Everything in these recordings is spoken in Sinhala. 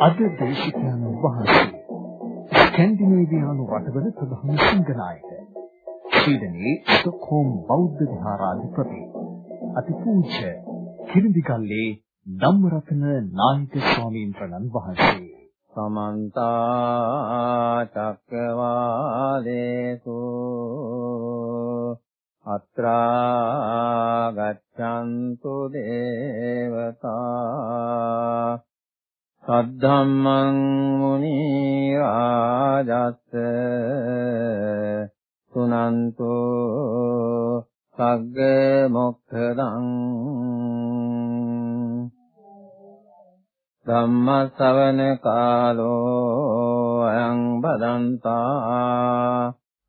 අද දේශිකාන වහන්සේ ස්කැන්ඩිනේවියානු රටවල ප්‍රධාන සිංහනායක. ස්වීඩනයේ ස්ටොක්හෝම් බෞද්ධ විහාරාධිපති අතිපූජ්‍ය කිරිඳිගල්ලේ ධම්මරත්න නායක ස්වාමීන් වහන්සේ. සමන්ත චක්කවාලේසු අත්‍රා ගච්ඡන්තු දේවතා සද්ධම්මං මුනි රාජස්ස සුනන්තු සග්ග මොක්ඛදං ධම්ම ශ්‍රවණ කාලෝ අයං බදන්තා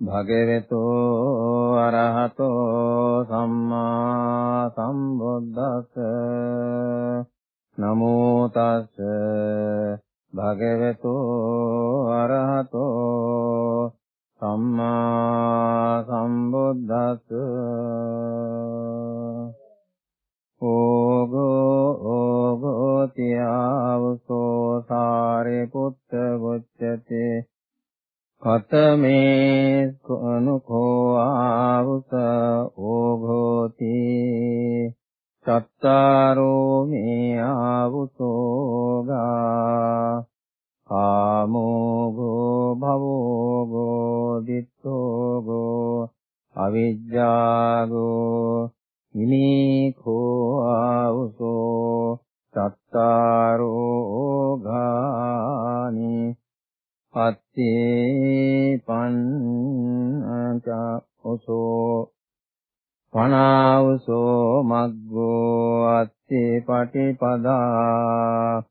භගවතු අරහතෝ සම්මා සම්බුද්දස්ස. නමෝ තස්ස. භගවතු අරහතෝ සම්මා සම්බුද්දස්ස. ඕගෝ ඕගෝති ආවසෝ සාරේ පුත්ත වොච්චති. කතමේ අනුකෝ ආවස ඕගෝති චත්තාරෝ මේ ආවසෝගා කාමෝගෝ භවෝගෝ දිත්තෝගෝ අවිජ්ජාගෝ ඉනීකෝ ආවුසෝ චත්තාරෝ ගානි පත්තේ පංච ඔසෝ පනාවසෝ මග්ගෝ අත්තේ පටිපදා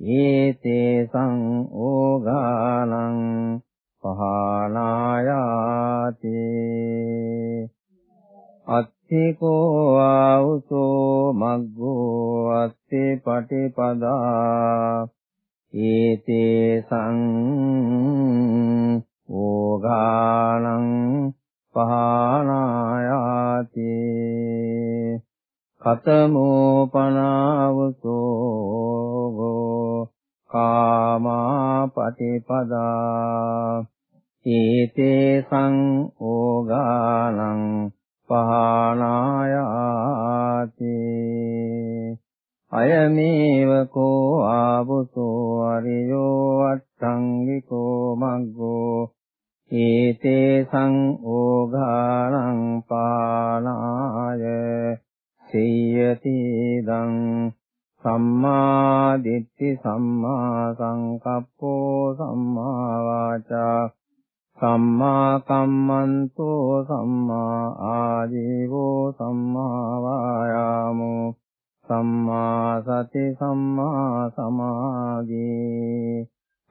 ඒතේ සං ඕගානං පහනායාති අත්තිකෝ ආවුසෝ මග්ගෝ අත්තේ පටිපදා ඒතේ සං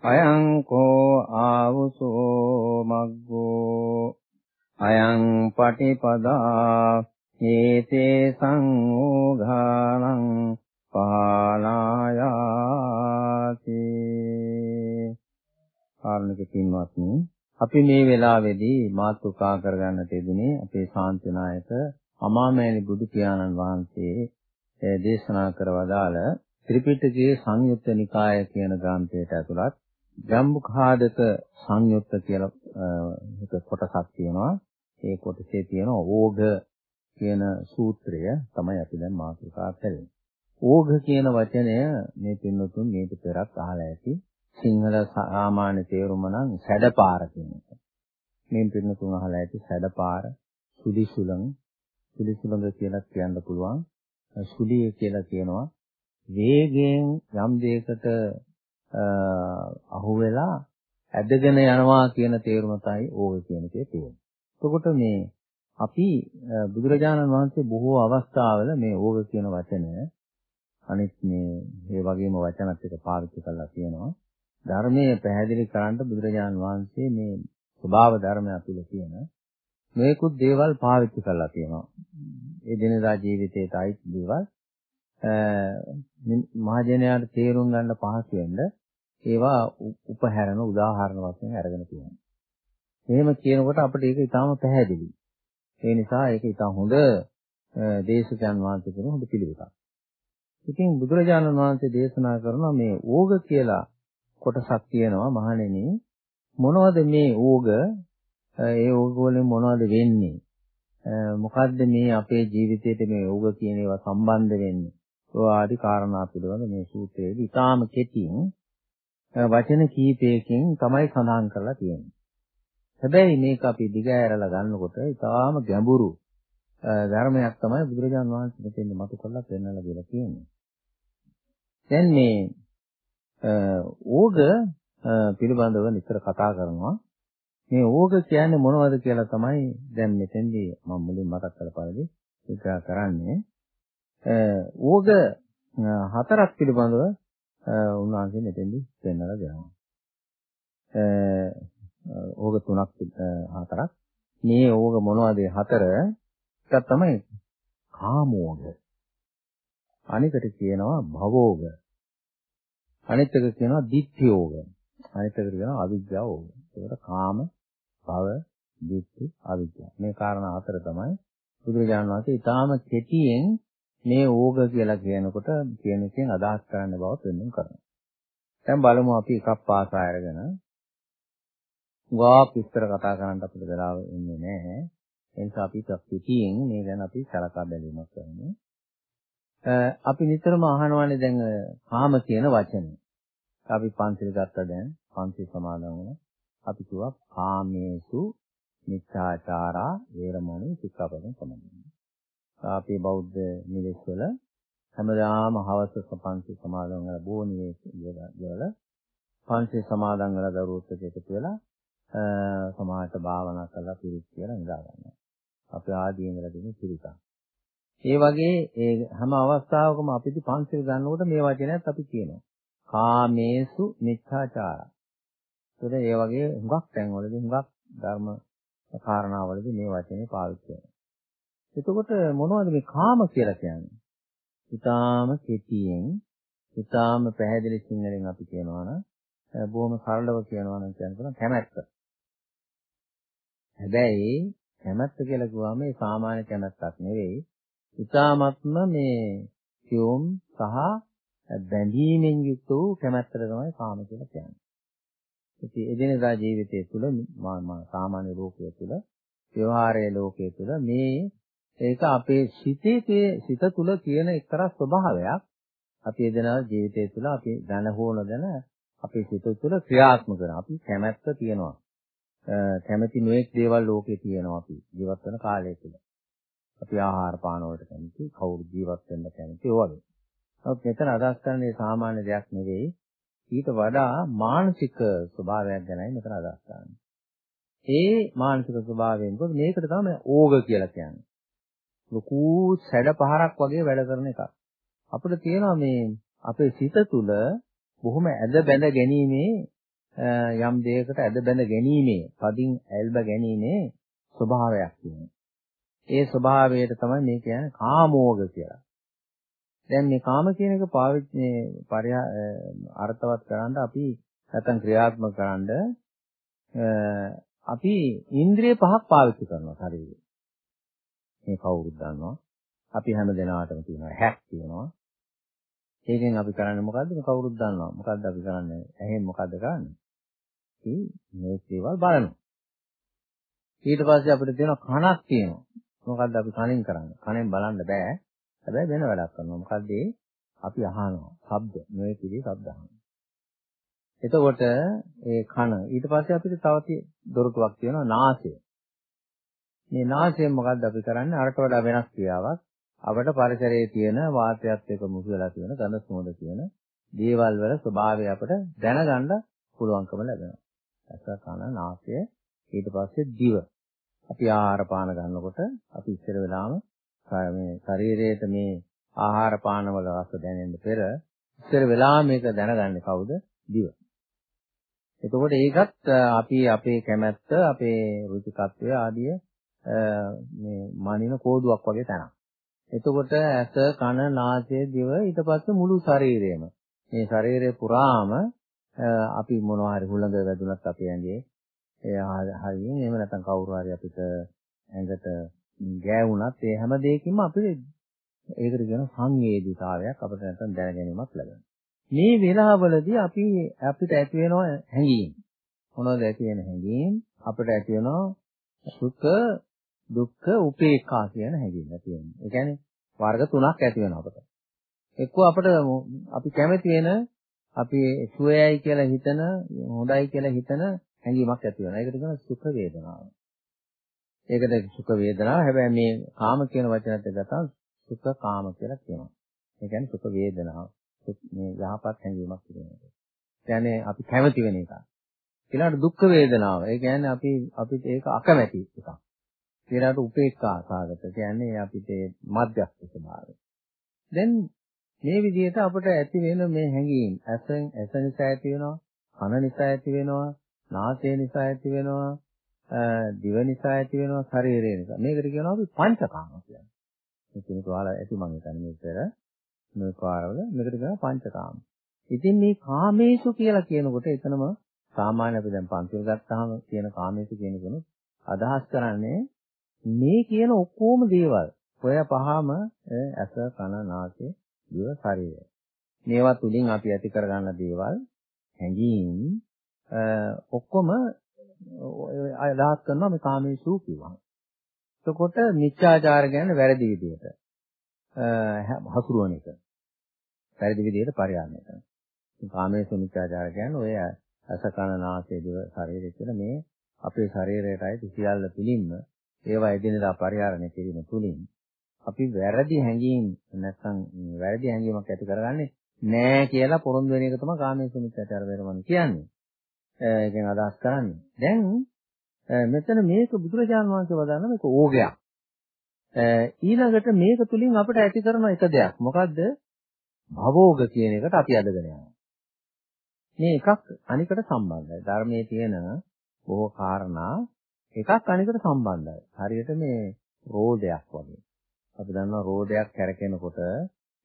අයං කෝ ආවුසෝ මග්ගෝ අයං පටිපදා හේතේ සංෝඝානං පාලායාති කාරණක පින්වත්නි අපි මේ වෙලාවේදී මාතෘකා කරගන්නට යෙදුනේ අපේ ශාන්තිනායක අමාමෑණි බුදු පියාණන් වහන්සේ දේශනා කර වදාළ ත්‍රිපිටකයේ සංයුත්ත නිකාය කියන ග්‍රන්ථයට ඇතුළත් ජම්බුඛාදක සංයුත්ත කියලා එක කොටසක් තියෙනවා. ඒ කොටසේ තියෙන ඕඝ කියන සූත්‍රය තමයි අපි දැන් මාතෘකා කරන්නේ. ඕඝ කියන වචනය මේ පින්නතුන් මේක පෙරත් අහලා ඇති. සිංහල සාමාන්‍ය තේරුම නම් සැඩපාර කියන එක. මේ පින්නතුන් අහලා ඇති සැඩපාර, සුදිසුලං, සුදිසුලංග කියලා කියන්න පුළුවන්. සුලිය කියලා කියනවා. වේගයෙන් යම් දෙයකට අහු වෙලා ඇදගෙන යනවා කියන තේරුම තමයි ඕක කියන එකේ තියෙන්නේ. එතකොට මේ අපි බුදුරජාණන් වහන්සේ බොහෝ අවස්ථාවල මේ ඕක කියන වචනය අනිත් මේ මේ වගේම වචනත් එක පාවිච්චි කරලා තියෙනවා. ධර්මයේ පැහැදිලි කරන්න බුදුරජාන් වහන්සේ මේ ස්වභාව ධර්මය තුළ තියෙන මේකුත් දේවල් පාවිච්චි කරලා තියෙනවා. ඒ දිනදා ජීවිතයට අයිති දේවල් මහජනයාට තේරුම් ගන්න පහසු වෙන්න ඒවා උපහැරන උදාහරණ වශයෙන් අරගෙන තියෙනවා. එහෙම කියනකොට අපිට ඒක ඊටාම පැහැදිලි. ඒ නිසා ඒක ඊටාම හොඳ දේශකයන් වහන්සේ කරන හොඳ පිළිවෙතක්. ඉතින් බුදුරජාණන් වහන්සේ දේශනා කරන මේ ඕග කියලා කොටසක් තියෙනවා මහණෙනි මොනවද මේ ඕග ඒ ඕග වලින් මොනවද වෙන්නේ මොකද්ද මේ අපේ ජීවිතේට මේ ඕග කියන ඒවා සම්බන්ධ වෙන්නේ ඔය ආදි කාරණා පිළිබඳ මේ සූත්‍රයේදී ඊටාම කෙටියෙන් වචන කීපයකින් තමයි සඳහන් කරලා තියෙන්නේ හැබැයි මේක අපි දිගහැරලා ගන්නකොට ඊටාම ගැඹුරු ධර්මයක් තමයි බුදුරජාන් වහන්සේ මෙතෙන් මතු කරලා පෙන්වලා දීලා තියෙන්නේ. දැන් මේ ඕග පිළිබඳව නිතර කතා කරනවා. මේ ඕග කියන්නේ මොනවද කියලා තමයි දැන් මෙතෙන්දී මම මුලින් මතක් කළ පරිදි විග්‍රහ කරන්නේ. ඕග හතරක් පිළිබඳව උන්වහන්සේ මෙතෙන්දී පෙන්වලා දෙනවා. ඕග තුනක් හතරක්. මේ ඕග මොනවද හතර? එකක් තමයි කාමෝග. අනිකට කියනවා භවෝග. අනිත් එක කියනවා ditthiyෝග. අනිත් එකට කියනවා අවිජ්ජාෝග. ඒකට කාම, භව, ditthi, අවිජ්ජා. මේ කාරණා හතර තමයි බුදුරජාණන් වහන්සේ ඊටාම කෙටියෙන් මේ ඕග කියලා කියනකොට කියන එකෙන් අදහස් කරන්න බව පෙන්වන්න කරනවා. දැන් බලමු අපි එකක් පාසා අරගෙන ගාක් විස්තර කතා කරන්න අපිට වෙලාව ඉන්නේ නැහැ. ඒ නිසා අපි පිටියෙන් මේ ගැන අපි සලකා බැලීමක් කරමු. අපි නිතරම අහනවානේ දැන් කාම කියන වචනේ. අපි පන්සිල් ගත්තා දැන් පන්සිල් සමාදන් වුණා. අපි කිව්වා කාමේසු මිච්ඡාචාරා වේරමණී සික්ඛාපදං සමාදන්. අපි බෞද්ධ නිවෙස්වල හැමදාම හවස පන්සිල් සමාදන් කරලා බොහෝ නිවෙස්වල පන්සිල් සමාදන් කරලා දරුවොත් එකතු වෙලා සමාහයට භාවනා කරලා පිරිත් කියලා නිදා ගන්නවා. අපි ආදී ඉඳලා දෙන පිරිසක්. ඒ වගේ ඒ හැම අවස්ථාවකම අපිට පන්සිල් ගන්නකොට මේ වචනයත් අපි කියනවා. කාමේසු මිච්ඡාචාරා. ඒකද ඒ වගේ හුඟක් තැන්වලදී හුඟක් ධර්ම කාරණාවලදී මේ වචනේ පාවිච්චි කරනවා. එතකොට මොනවද මේ කාම කියලා කියන්නේ? ඊටාම කෙටියෙන් ඊටාම පැහැදිලි සිංහලෙන් අපි කියනවා නම් බොහොම සරලව කියනවා නම් කියනවා කැමැත්ත. හැබැයි කැමැත්ත කියලා කිව්වම මේ සාමාන්‍ය කැමැත්තක් නෙවෙයි. ඊටාමත්ම මේ සියුම් සහ බැඳීමෙන් යුක්ත වූ කැමැත්තට තමයි කාම කියලා කියන්නේ. ඉතින් එදිනදා ජීවිතය තුළ සාමාන්‍ය ලෝකයේ තුළ ව්‍යවහාරයේ ලෝකයේ තුළ මේ ඒක අපේ සිතේ සිත තුළ තියෙන එක්තරා ස්වභාවයක් අපි එදිනදා ජීවිතය තුළ අපි දැන හෝ නොදැන අපේ සිත තුළ ක්‍රියාත්මක කරන අපි කැමැත්ත තියෙනවා. කැමැති නොඑක් දේවල් ලෝකේ තියෙනවා අපි ජීවත් වෙන කාලය තුළ. අපි ආහාර පාන වලට කැමති, කවුරු ජීවත් වෙන්න කැමති ඒ වගේ. නමුත් මෙතන අදහස් කරන්නේ සාමාන්‍ය දෙයක් නෙවෙයි. ඊට වඩා මානසික ස්වභාවයක් ගැනයි මෙතන අදහස් කරන්නේ. ඒ මානසික ස්වභාවයෙන් මොකද මේකට තමයි ඕග කියලා කියන්නේ. ලොකු සැඩ පහරක් වගේ වැඩ කරන එකක්. අපිට තියෙනවා මේ අපේ සිත තුළ බොහොම ඇද බැඳ ගැනීමේ යම් දෙයකට ඇද බැඳ ගැනීමේ, පදින් ඇල්බ ගැනීමේ ස්වභාවයක් තියෙනවා. ඒ ස්වභාවයට තමයි මේ කියන්නේ කාමෝග කියලා. දැන් මේ කාම කියන එක පාවිච්චි පරිහා අර්ථවත් කරන්න අපි නැත්නම් ක්‍රියාත්මක කරන්න අපි ඉන්ද්‍රිය පහක් පාවිච්චි කරනවා ශරීරේ. මේ කවුරුත් දන්නවා. අපි හැම දිනාටම තියෙනවා හැක් තියෙනවා. ඒකෙන් අපි කරන්නේ මොකද්ද? මේ කවුරුත් දන්නවා. මොකද්ද අපි කරන්නේ? ඇහෙන් මොකද්ද කරන්නේ? අපි මේ දේවල් බලනවා. ඊට පස්සේ අපිට තියෙනවා කනක් තියෙනවා. මොකද්ද අපි කනෙන් කරන්නේ? කනෙන් බලන්න බෑ. හැබැයි වෙන වැඩක් කරනවා. මොකද්ද අපි අහනවා. ශබ්ද. මේ කිරි ශබ්ද අහනවා. එතකොට ඒ කන ඊට පස්සේ අපිට තව දොරටුවක් තියෙනවා නාසය. මේ නාසයෙන් මොකද්ද අපි කරන්නේ? අරට වඩා වෙනස් ක්‍රියාවක්. අපට පරිසරයේ තියෙන වාතයත් එක්ක මුසු වෙලා තියෙන ගඳ සුවඳ තියෙන දේවල් වල ස්වභාවය අපට දැනගන්න පුළුවන්කම ලැබෙනවා. ඇස කන නාසය ඊට පස්සේ දිව. අපි ආහාර පාන ගන්නකොට අපි ඉස්සර වෙලාම මේ ශරීරයට මේ ආහාර පාන වල රස දැනෙන්න පෙර ඉස්සර වෙලාම මේක දැනගන්නේ කවුද? දිව. එතකොට ඒකත් අපි අපේ කැමැත්ත, අපේ රුචිකත්වය ආදිය මේ මනින කෝදුවක් වගේ තැනක්. එතකොට ඇස, කන, නාසය, දිව ඊට පස්සේ මුළු ශරීරයම. මේ ශරීරය පුරාම අපි මොනවා හරි හුළඟ වැදුනත් අපේ ඇඟේ ඒ හරියෙන් එහෙම නැත්නම් කවුරු හරි අපිට ඇඟට ගෑවුනත් ඒ හැම දෙයකින්ම අපිට ඒකට කියන සංවේදීතාවයක් අපිට නැත්නම් දැනගැනීමක් ලැබෙනවා. මේ වෙලාවවලදී අපි අපිට ඇති වෙනවා හැඟීම්. මොනවද ඇති වෙන හැඟීම්? අපිට ඇති වෙනවා සුඛ, දුක්ඛ, උපේක්ඛා කියන හැඟීම් ඇති වෙනවා. ඒ කියන්නේ වර්ග තුනක් ඇති වෙනවා අපිට. එක්කෝ අපිට අපි කැමති වෙන අපි සුවයයි කියලා හිතන, හොඳයි කියලා හිතන හැඟීමක් ඇති වෙනවා. ඒකට කියනවා සුඛ වේදනාව. ඒකට සුඛ වේදනාව. හැබැයි මේ කාම කියන වචනත් ගත්තාම සුඛ කාම කියලා කියනවා. ඒ කියන්නේ සුඛ වේදනාව. මේ යහපත් හැඟීමක් තිබෙනවා. කියන්නේ අපි කැමති වෙන එක. ඊළඟට දුක්ඛ වේදනාව. ඒ කියන්නේ අපි අපිට ඒක අකමැති එකක්. ඊළඟට උපේක්ඛා සාගත. කියන්නේ අපිට මධ්‍යස්ථ ස්වභාවය. දැන් මේ විදිහට අපිට ඇති වෙන මේ හැඟීම් ඇසෙන් ඇස නිසා ඇති වෙනවා, කන නිසා ඇති වෙනවා, නාසය නිසා ඇති වෙනවා, දිව නිසා ඇති වෙනවා, ශරීරය නිසා. මේකට කියනවා අපි පංචකාම කියලා. මේ කෙනෙක් වහලා ඇති මම හිතන්නේ මේකතර මේ කාරවල මේකට කියනවා පංචකාම. ඉතින් මේ කාමේසු කියලා කියනකොට එතනම සාමාන්‍ය අපි දැන් පන්තිල් ගත්තාම කියන කාමේසු කියන කෙනෙක් අදහස් කරන්නේ මේ කියන ඔක්කොම දේවල් ඔය පහම ඇස කන නාසය දිව ශරීරය. මේවා තුලින් අපි ඇති කරගන්න දේවල් හැඟීම් ඔක්කොම අදහස් කරනවා මේ කාමේසු කියවහම. එතකොට මිච්ඡාචාර කියන්නේ වැරදි විදිහට හසුරුවන එක. වැරදි විදිහට පරිහරණය කරන. කාමේසු මිච්ඡාචාර කියන්නේ ඔය අසකන නාසය දිව ශරීරය කියලා මේ අපේ ශරීරයට අයිති සියල්ල පිළින්ම ඒවා එදිනෙදා පරිහරණය කිරීම තුලින් අපි වැරදි හැඟීම් නැත්නම් වැරදි හැඟීමක් ඇති කරගන්නේ නෑ කියලා පොරොන්දු වෙන එක තමයි කාමයේ සුමිච්ඡාචාර වේරමණී කියන්නේ. ඒකෙන් අදහස් කරන්නේ. දැන් මෙතන මේක බුදුරජාණන් වහන්සේ වදාන මේක ඕගයක්. ඊළඟට මේක තුලින් අපිට ඇති කරන එක දෙයක්. මොකද්ද? භවෝග කියන එකට අපි අදගෙන යනවා. මේ එකක් අනිකට සම්බන්ධයි. ධර්මයේ තියෙන බොහෝ කාරණා එකක් අනිකට සම්බන්ධයි. හරියට මේ රෝදයක් වගේ. අපි දන්නවා රෝදයක් කැරකෙනකොට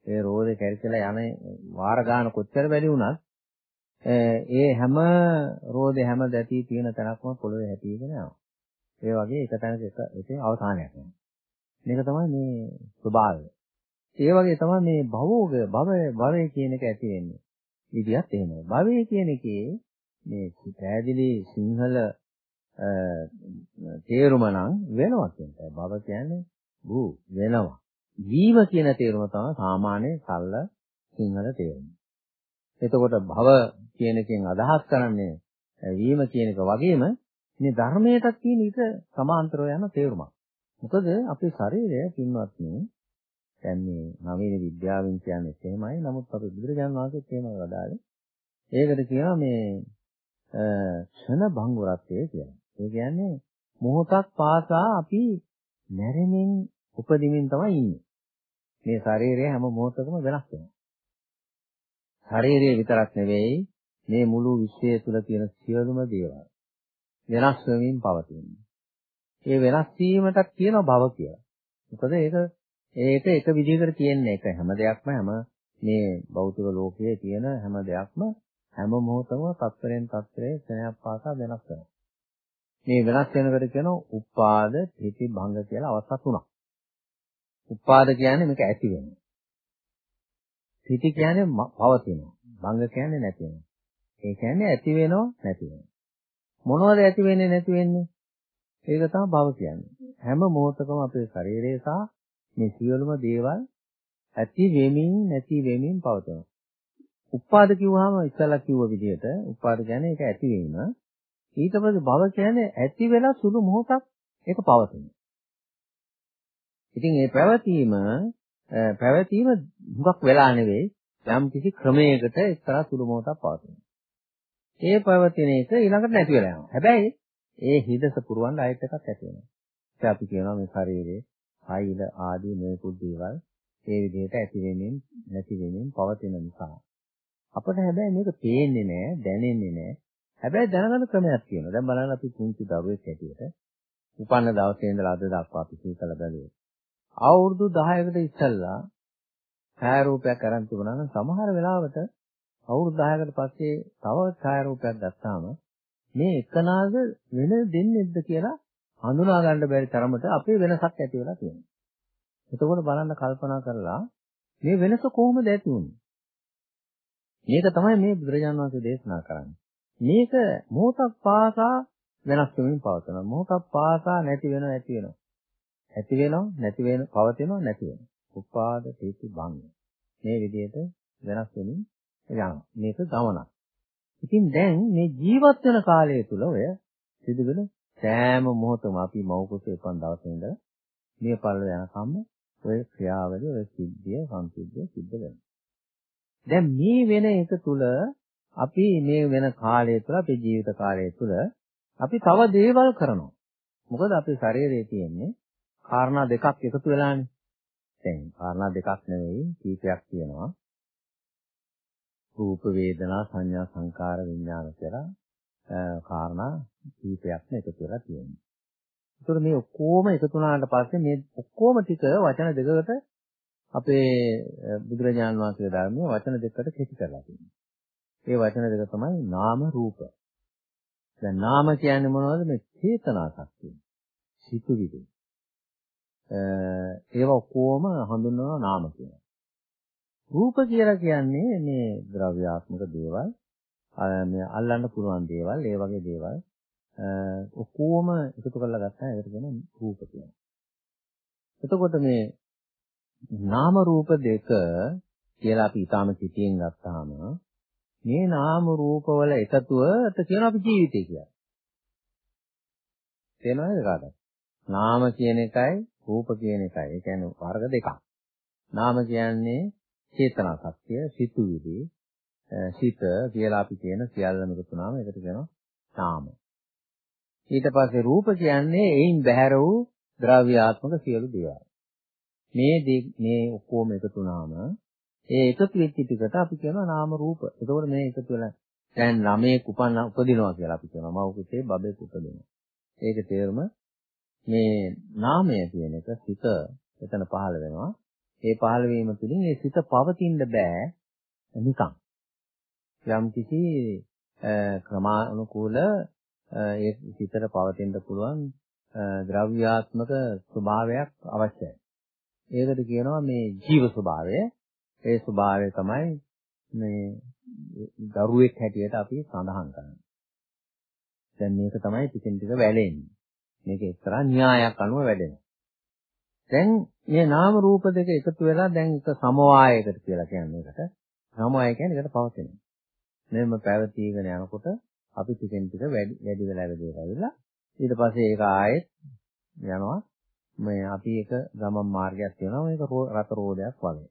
ඒ රෝදේ කැරිකලා යන වාර ගන්න කොච්චර වැඩි වුණත් ඒ හැම රෝදේ හැම දැටි තියෙන තැනක්ම පොළවේ හැටිගෙන යනවා. ඒ වගේ එක තැනක එක ඒකේ අවසානයක් වෙනවා. මේක තමයි මේ ස්වභාවය. ඒ වගේ තමයි මේ භවෝග භව භවය කියන එක ඇති වෙන්නේ. විදියත් එහෙමයි. භවය කියන එකේ මේ පැහැදිලි සිංහල තේරුම නම් වෙනවා කියන්නේ. භව කියන්නේ වූ වෙනවා. වීම කියන තේරුම තමයි සාමාන්‍ය සරල සිංහල තේරුම. එතකොට භව කියන එකෙන් අදහස් කරන්නේ වීම කියන එක වගේම මේ ධර්මයටත් තියෙන ඊට සමාන්තරව යන තේරුමක්. මොකද අපේ ශරීරය පින්වත්නි දැන් මේ නවීන විද්‍යාවෙන් කියන්නේ එහෙමයි. නමුත් අපේ බුදුරජාණන් වහන්සේත් එහෙම වදාළේ. ඒකට කියනවා මේ ක්ෂණ භංගුරත්වය කියලා. ඒ කියන්නේ මොහොතක් පාසා අපි මැරෙමින් උපදිමින් තමයි ඉන්නේ. මේ ශරීරය හැම මොහොතකම වෙනස් වෙනවා. ශරීරය විතරක් නෙවෙයි මේ මුළු විශ්වය තුල තියෙන සියලුම දේවල් වෙනස් වෙමින් පවතිනවා. ඒ වෙනස් වීමටත් කියනවා භව කියලා. මොකද ඒක ඒක එක විදිහකට කියන්නේ ඒක හැම දෙයක්ම හැම මේ භෞතික ලෝකයේ තියෙන හැම දෙයක්ම හැම මොහොතම තත්පරෙන් තත්පරේ ස්නේහයක් පාසා වෙනස් වෙනවා. මේ වෙනස් වෙනකට කියනවා උපාද, ප්‍රති භංග කියලා අවස්ථා තුනක්. උපාද කියන්නේ මේක ඇති වෙනවා. ප්‍රති කියන්නේ පවතිනවා. භංග කියන්නේ නැති වෙනවා. ඒ කියන්නේ ඇති වෙනව නැති වෙනවා. මොනවද ඇති වෙන්නේ නැති වෙන්නේ? ඒක තමයි භව කියන්නේ. හැම මොහොතකම අපේ ශරීරය සහ මේ සියලුම දේවල් ඇති වෙමින් නැති වෙමින් පවතිනවා. උපාද කිව්වහම ඉස්සලා කිව්ව විදිහට උපාද කියන්නේ ඒක ඇතිවීම. ඊට පස්සේ භව කියන්නේ ඇති වෙලා සුළු මොහොතක් ඒක පවතින. ඉතින් මේ පැවතීම පැවතීම හුඟක් වෙලා නෙවෙයි යම් කිසි ක්‍රමයකට එක්තරා සුළු මොහොතක් පවතිනවා. ඒ පැවතින එක ඊළඟට නැති වෙලා යනවා. හැබැයි ඒ හිදස පුරවන්න ආයෙත් එකක් ඇති වෙනවා. ඒ අපි කියනවා මේ ශරීරයේ ආයිල ආදී මේකුත් දේවල් ඒ විදිහට ඇති වෙමින් නැති වෙමින් පවතින නිසා අපිට හැබැයි මේක පේන්නේ නැහැ, දැනෙන්නේ නැහැ. හැබැයි දැනගන්න ක්‍රමයක් තියෙනවා. දැන් බලන්න අපි පුංචි දරුවෙක් හැටියට උපන්න දවසේ ඉඳලා අද දක්වා අපි සීතල බැලුවේ. අවුරුදු 10කට ඉස්සෙල්ලා ඡායාරූපයක් අරන් තිබුණා නම් සමහර වෙලාවට අවුරුදු 10කට පස්සේ තව ඡායාරූපයක් ගත්තාම මේ එකනාද වෙන දෙන්නේද කියලා හඳුනා ගන්න බැරි තරමට අපේ වෙනසක් ඇති වෙලා තියෙනවා. එතකොට බලන්න කල්පනා කරලා මේ වෙනස කොහොමද ඇති වුනේ? මේක තමයි මේ බුදුරජාණන් වහන්සේ දේශනා කරන්නේ. මේක මොහොතක් පාසා වෙනස් වෙමින් පවතනවා. මොහොතක් පාසා නැති වෙනවා ඇති වෙනවා. ඇති වෙනවා නැති වෙන පවතිනවා නැති වෙනවා. උපාද තේති භංග. මේ විදිහට වෙනස් වෙමින් යනවා. මේක ගමනක්. ඉතින් දැන් මේ ජීවත් වෙන කාලය තුල ඔය සිදුවෙන සෑම මොහොතම අපි මෞකසේ උපන් දවසේ ඉඳලා මේ පල්ල යනකම් ඔය ක්‍රියාවලිය ඔය සිද්ධිය සංසිද්ධිය සිද්ධ වෙනවා. දැන් මේ වෙන එක තුල අපි මේ වෙන කාලය තුල අපේ ජීවිත කාලය තුල අපි තව දේවල් කරනවා. මොකද අපේ ශරීරයේ තියෙන්නේ කාරණා දෙකක් එකතු වෙලානේ. දැන් කාරණා දෙකක් නෙවෙයි කීපයක් තියෙනවා. රූප වේදනා සංඥා සංකාර විඥාන කියලා කාරණා කීපයක්ම එකතු වෙලා තියෙනවා. ඒතර මේ ඔක්කොම එකතු වුණාට පස්සේ මේ ඔක්කොම ටික වචන දෙකකට අපේ බුදුරජාණන් වහන්සේගේ ධර්මයේ වචන දෙකකට කෙටි කරලා තියෙනවා. ඒ වචන දෙක තමයි නාම රූප. දැන් නාම කියන්නේ මොනවද? මේ චේතනා ශක්තිය. සිතුවිලි. ඒවා ඔක්කොම හඳුන්වනවා නාම කියලා. රූප කියලා කියන්නේ මේ ද්‍රව්‍යාත්මක දේවල් මේ අල්ලන්න පුළුවන් දේවල් ඒ වගේ දේවල් ඔක්කොම එකතු කරලා ගත්තා ඒකට කියන රූප කියනවා. එතකොට මේ නාම රූප දෙක කියලා අපි ඊටාම සිටියෙන් ගත්තාම මේ නාම රූප වල එකතුවට කියන අපි ජීවිතය කියලා. තේනවද කාටද? නාම කියන එකයි රූප කියන එකයි. ඒ කියන්නේ වර්ග දෙකක්. නාම කියන්නේ චේතනා සත්‍ය, සිතුවිලි, සිත කියලා අපි කියන සියල්ලම එකතු වුණාම ඒකට කියනවා නාම. ඊට පස්සේ රූප කියන්නේ එයින් බැහැර වූ ද්‍රව්‍යාත්මක සියලු දේවල්. මේ මේ ඔක්කොම එකතු වුණාම ඒ එකතු වෙච්ච ටිකට අපි කියනවා නාම රූප. එතකොට මේ එකතු වෙලා දැන් ළමයේ උපන්න උපදිනවා කියලා අපි කියනවා. මව කුසේ බබෙක් උපදිනවා. ඒක තේරුම මේ නාමය කියන එක සිත එතන පහළ වෙනවා. ඒ පහළ වීම තුළින් ඒ සිත පවතින්න බෑ නිකන්. යම් කිසි ක්‍රමානුකූල ඒ සිතට පවතින්න පුළුවන් ද්‍රව්‍යාත්මක ස්වභාවයක් අවශ්‍යයි. ඒකට කියනවා මේ ජීව ස්වභාවය. ඒ ස්වභාවය තමයි මේ දරුවෙක් හැටියට අපි සඳහන් කරන්නේ. දැන් මේක තමයි ටිකෙන් ටික වැළෙන්නේ. මේක එක්තරා න්‍යායක් අනුව වැඩෙනවා. දැන් මේ නාම රූප දෙක එකතු වෙලා දැන් එක සමவாயයකට කියලා කියන්නේ ඒකට. සමவாய කියන්නේ ඒකට පවතින. මෙහෙම පැවතීගෙන යනකොට අපි ටිකෙන් ටික වැඩි වැඩි වෙලා වැඩි වෙලා ඊට පස්සේ ඒක ආයෙත් යනවා මේ අපි එක ගමන් මාර්ගයක් තියෙනවා මේක රත රෝදයක් වගේ.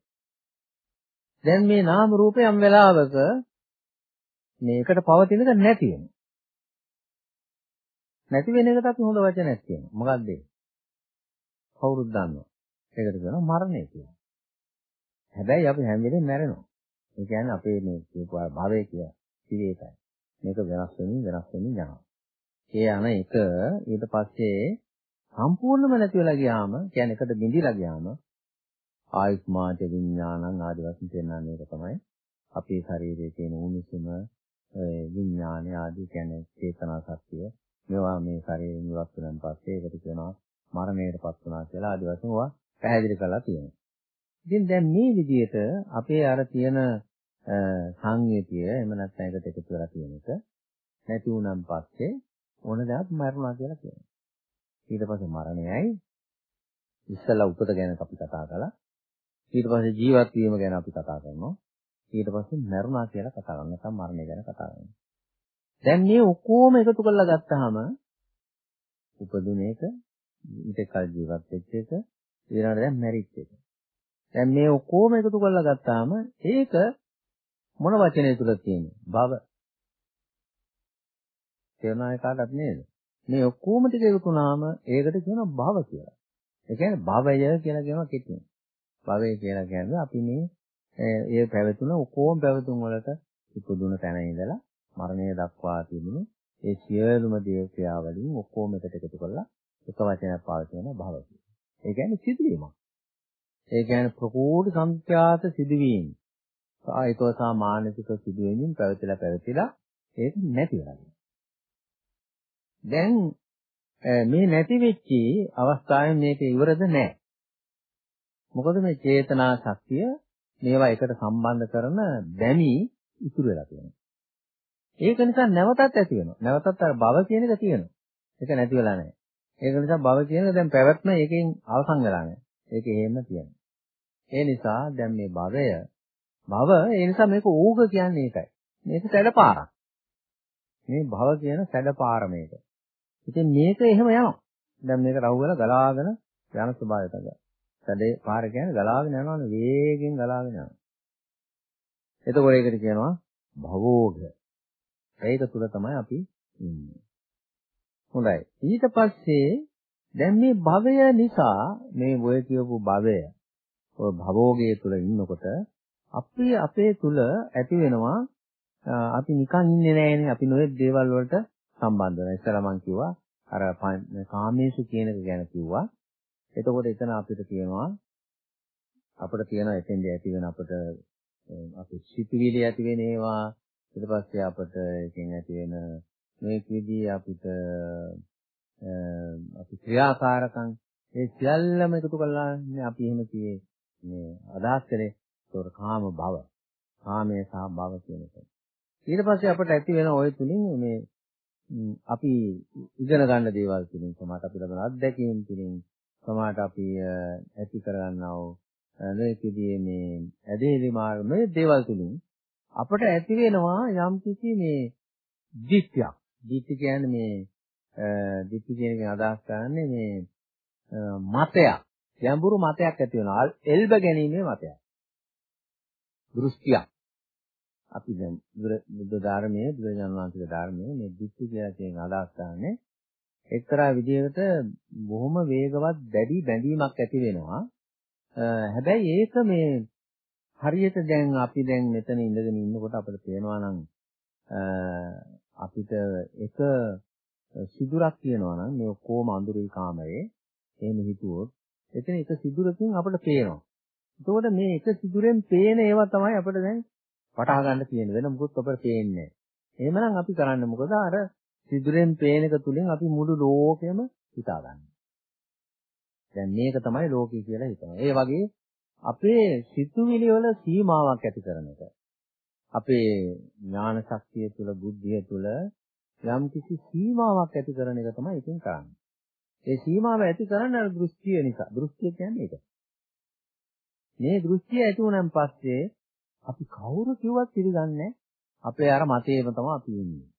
දැන් මේ නාම රූපේ යම් වෙලාවක මේකට පවතිනක නැති වෙනවා. නැති වෙන එකට අපි හොඳ වචනයක් කියනවා. මොකක්ද ඒ? කවුරුත් දන්නවා. ඒකට කියනවා මරණය කියලා. හැබැයි අපි හැම වෙලේම මැරෙනවා. ඒ කියන්නේ අපේ මේ භවය කියලා පිළිේකයි. මේක වෙනස් වෙමින් වෙනස් වෙමින් යනවා. ඒ යන එක ඊට පස්සේ සම්පූර්ණම නැති වෙලා ගියාම කියන්නේ එකට බිඳිලා ගියාම ආයුෂ්මාච විඥානං ආදි වශයෙන් පෙන්වන්නේ ඒක තමයි අපේ ශරීරයේ තියෙන උණුසුම විඥානය ආදී කියන්නේ චේතනා ශක්තිය මේවා මේ ශරීරයෙන් ඉවත් වෙනන් පස්සේ ඒකට කියනවා මරණයටපත් වුණා කියලා ආදි වශයෙන් ඒවා පැහැදිලි කරලා තියෙනවා. ඉතින් දැන් මේ විදිහට අපේ අර තියෙන සංයතිය එහෙම නැත්නම් ඒකට එකතු වෙලා තියෙන එක නැති වුණාන් පස්සේ ඕන දාත් මරණා කියලා කියනවා. ඊට පස්සේ මරණයයි ඉස්සලා උපත ගැන අපි කතා කළා. ඊට පස්සේ ජීවත් වීම ගැන අපි කතා කරනවා. ඊට පස්සේ මරණා කියලා කතා කරනවා. නැත්නම් මරණය ගැන කතා කරනවා. දැන් මේ ඔක්කොම එකතු කරලා ගත්තාම උපදින එක ඊට කල ජීවත් වෙච්ච එක ඊළඟට දැන් මැරිච්ච එක. දැන් මේ ඔක්කොම එකතු කරලා ගත්තාම ඒක මොන වචනය තුල තියෙන්නේ? භව. තේරුණා කාටවත් නේද? මේ ඔක්කොම ටික එකතු වුණාම ඒකට කියනවා භව කියලා. ඒ කියන්නේ භවය කියලා කියනවා කෙටියෙන්. භවය කියලා කියන්නේ අපි මේ ඒ පැවතුන ඔක්කොම පැවතුම් වලට ඉපදුන තැන ඉඳලා මරණය දක්වා තිබුණු ඒ සියලුම දේ ක්‍රියාවලින් ඔක්කොම එකට එකතු කරලා එක වචනයක් පාවිච්චි කරන භව ඒ කියන්නේ සිදුවීමක්. ඒ කියන්නේ ප්‍රකෝඩ සංඛ්‍යාත සිදුවීම්. කායිකව සහ මානසික සිදුවීමින් පැවතිලා පැවතිලා ඒක නැති වෙනවා. දැන් මේ නැති වෙච්ච අවස්ථාවේ මේක ඉවරද නැහැ. මොකද මේ චේතනා ශක්තිය මේවා එකට සම්බන්ධ කරන දැමි ඉතුරු වෙලා තියෙනවා. ඒක නිසා නැවතත් ඇති වෙනවා. නැවතත් අර භව කියන එක තියෙනවා. ඒක නැති වෙලා නැහැ. ඒක නිසා භව කියන දැන් පැවැත්ම ඒකෙන් අවසන් වෙලා නැහැ. ඒක එහෙම තියෙනවා. ඒ නිසා දැන් මේ භවය භව ඒ නිසා මේක ඕග කියන්නේ ඒකයි. මේක සැඩපාරක්. මේ භව කියන සැඩපාර මේක. ඉතින් මේක එහෙම යනවා. දැන් මේක රවුවල ගලාගෙන යන ස්වභාවය තමයි. සැඩේ පාර කියන්නේ ගලාගෙන යනවනේ වේගෙන් ගලාගෙන යනවා. එතකොට ඒකට කියනවා භවෝග. ඒක තුල තමයි අපි ඉන්නේ. හොඳයි. ඊට පස්සේ දැන් මේ භවය නිසා මේ ඔය කියපු භවය ඔය භවෝගයේ තුල ඉන්නකොට අපි අපේ තුල ඇති වෙනවා අපි නිකන් ඉන්නේ නැහැනේ අපි නොයෙක් දේවල් වලට සම්බන්ධ වෙනවා. ඉස්සර මම කිව්වා අර කාමේසු කියන එක ගැන කිව්වා. එතකොට එතන අපිට කියනවා අපිට තියෙන එතෙන්දී ඇති වෙන අපිට අපි සිතුවිලි ඇති වෙන ඒවා. ඊට පස්සේ අපිට එකෙන් ඇති වෙන මේක විදිහේ අපිට අපි ක්‍රියාකාරකම්. ඒ සියල්ලම එකතු කරලා අපි එහෙම කියේ මේ අදහස් කරේ. ඒතොර කාම භව. කාමයේ සහ භව කියන එක. ඊට පස්සේ අපිට ඇති වෙන ওই තුලින් මේ අපි ඉගෙන ගන්න දේවල් තුලින් සමහරට අපි ලබන අත්දැකීම් තුලින් සමහරට අපි ඇති කරගන්නා වූ මේකෙදී මේ ඇදහිලි මාර්ග මේ දේවල් තුලින් අපට ඇති වෙනවා යම් කිසි මේ දිට්ඨියක්. දිට්ඨි කියන්නේ මේ දිට්ඨි කියන එකෙන් අදහස් කරන්නේ මේ මතයක්. ගැඹුරු මතයක් ඇති වෙනවා. එල්බ ගැනීමේ මතයක්. දෘෂ්ටියක්. අපි දැන් බුද්ධ ධර්මයේ බුදුරජාණන් වහන්සේගේ ධර්මයේ මේ දිට්ඨි කියලා කියන අදහස් කරන්නේ එක්තරා විදිහකට බොහොම වේගවත් දැඩි බැඳීමක් ඇති වෙනවා. හැබැයි ඒක මේ හරියට දැන් අපි දැන් මෙතන ඉඳගෙන ඉන්නකොට අපිට පේනවා නම් අපිට එක සිදුරක් තියෙනවා නම් මේ ඔක්කොම අඳුරේ කාමරේ එහෙම හිතුවොත් එතන එක සිදුරකින් අපිට පේනවා. එතකොට මේ එක සිදුරෙන් පේන ඒවා තමයි අපිට දැන් වටහා ගන්න තියෙන වෙන මොකුත් අපිට පේන්නේ නැහැ. එහෙමනම් අපි කරන්නේ මොකද අර සිදුරෙන් පේන එක තුලින් අපි මුළු ලෝකෙම හිතා ගන්නවා. දැන් මේක තමයි ලෝකය කියලා හිතනවා. ඒ වගේ අපේ සිතුවිලි වල සීමාවක් ඇති කරන එක. අපේ ඥාන ශක්තිය තුළ බුද්ධිය තුළ යම් කිසි සීමාවක් ඇති කරන එක තමයි ඉතින් කරන්නේ. ඒ සීමාව ඇති කරන්නේ අර දෘෂ්ටිය නිසා. දෘෂ්ටිය කියන්නේ ඒක. මේ දෘෂ්ටිය ඇති වුණාන් පස්සේ අපි කවුරු කිව්වත් පිළිගන්නේ අපේ අර මතේම තමයි අපි ඉන්නේ.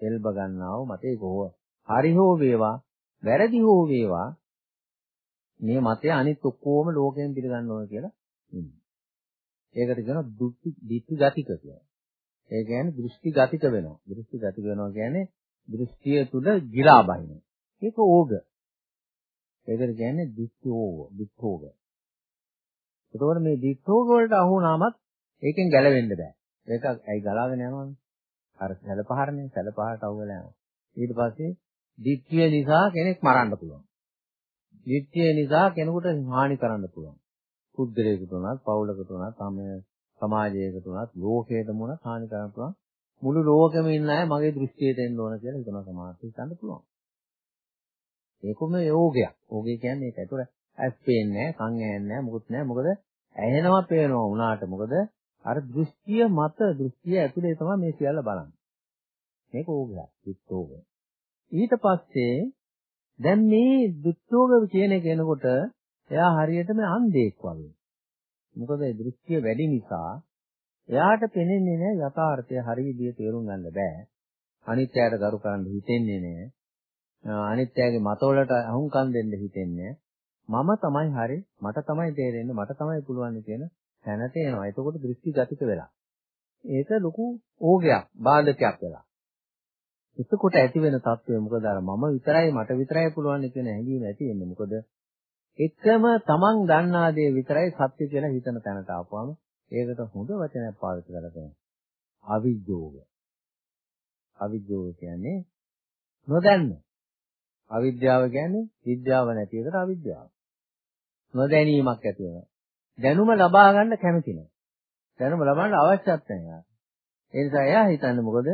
එල්බ ගන්නව මතේ කොහොම හරි හෝ වේවා වැරදි හෝ වේවා මේ මතය අනිත් ඔක්කොම ලෝකයෙන් පිළිගන්න ඕන කියලා ඉන්නේ. ඒකට කියනවා දුක්ඛ දිට්ඨි ගතික කියලා. ඒ කියන්නේ දෘෂ්ටි ගතික වෙනවා. දෘෂ්ටි ගතික වෙනවා කියන්නේ දෘෂ්ටිය තුල ගිරා බහිනවා. ඒක ඕග. ඒකට කියන්නේ දිට්ඨෝග, දිට්ඨෝග. එතකොට මේ දිට්ඨෝග වලට අහු වුණාමත් ඒකෙන් ගැලවෙන්න බෑ. ඒක ඇයි ගලාගෙන යනවනේ. අර සැලපහරනේ සැලපහරට අහු වෙලා යනවා. ඊට පස්සේ දිට්ඨිය නිසා කෙනෙක් මරන්න පුළුවන්. දිට්ඨිය නිසා කෙනෙකුට හානි කරන්න පුළුවන්. පුද්ගලයෙකුට උනත්, පවුලකට උනත්, සමාජයකට උනත්, ලෝකයට උනත් හානි කරන්න පුළුවන්. මුළු ලෝකෙම ඉන්න අය මගේ දෘෂ්ටියට එන්න ඕන කියලා හිතනවා සමාජයට හිතන්න පුළුවන්. ඒකම යෝගයක්. යෝගය කියන්නේ ඒක. ඒතොර ඇස් පේන්නේ නැහැ, කන් ඇහෙන්නේ නැහැ, මොකුත් නැහැ. මොකද ඇහෙනවා පේනවා උනාට. මොකද අර දෘෂ්ටිය මත දෘෂ්ටිය ඇතුලේ තමයි මේ සියල්ල බලන්නේ. මේක යෝගයක්. චිත්තෝග. ඊට පස්සේ දැන් මේ දුක්ඛෝග කියන එක එනකොට එයා හරියටම අන්ධෙක් වගේ. මොකද ඒ දෘෂ්ටිය වැඩි නිසා එයාට පෙනෙන්නේ නැහැ යථාර්ථය හරි විදිහට තේරුම් ගන්න බෑ. අනිත්‍යයට ගරු කරන්න හිතෙන්නේ නැහැ. අනිත්‍යයේ මතවලට අහුම්කම් දෙන්න හිතෙන්නේ මම තමයි හරි මට තමයි තේරෙන්නේ මට තමයි පුළුවන් කියන තැනට එනවා. එතකොට දෘෂ්ටි ගතික වෙලා. ඒක ලොකු ඕගයක් බාධකයක් වෙලා. එතකොට ඇති වෙන తත්වය මොකද අර මම විතරයි මට විතරයි පුළුවන් කියන හැඟීම ඇති වෙන්නේ මොකද එකම තමන් දන්නා දේ විතරයි සත්‍ය කියලා හිතන තැනට ආපුවම ඒකට හොඳ වචනයක් පාවිච්චි කරලා තියෙනවා අවිජ්ජෝග අවිද්‍යාව කියන්නේ නොදන්න. අවිද්‍යාව කියන්නේ විද්‍යාව නැති එකට අවිද්‍යාව. නොදැනීමක් ඇති වෙනවා. දැනුම ලබා ගන්න කැමති නැහැ. දැනුම ලබන්න අවශ්‍යත් නැහැ. ඒ නිසා එයා හිතන්නේ මොකද?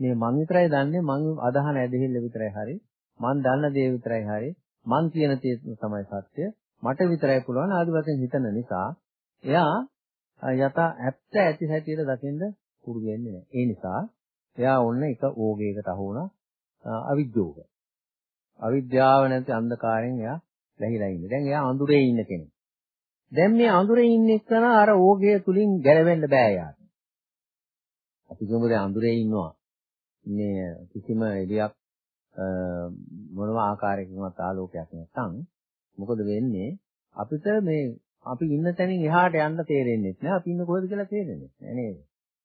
මේ මං විතරයි දන්නේ මං අදහන ඇදහිල්ල විතරයි හරි. මං දන්න දේ විතරයි හරි. මං කියන දේ තමයි සත්‍ය. මට විතරයි පුළුවන් ආදි වශයෙන් හිතන නිසා එයා යත ඇත්ත ඇති හැටියට දකින්න පුරුදු වෙන්නේ නැහැ. ඒ නිසා එයා ඔන්න එක ඕගයකට අහු වුණා අවිද්‍යෝග. අවිද්‍යාව නැති අන්ධකාරයෙන් එයා läහිලා ඉන්නේ. දැන් එයා අඳුරේ ඉන්න කෙනෙක්. දැන් මේ අඳුරේ ඉන්න එක්කන අර ඕගය තුලින් ගැලවෙන්න බෑ යාට. අපි කියමු දැන් අඳුරේ ඉන්නවා. මේ කිසිම එළියක් මොනම ආකාරයකින්වත් ආලෝකයක් නැත්නම් මොකද වෙන්නේ? අපිට මේ අපි ඉන්න තැනින් එහාට යන්න තේරෙන්නේ නැහැ. අපි ඉන්න කොහෙද කියලා තේරෙන්නේ නැහැ නේද?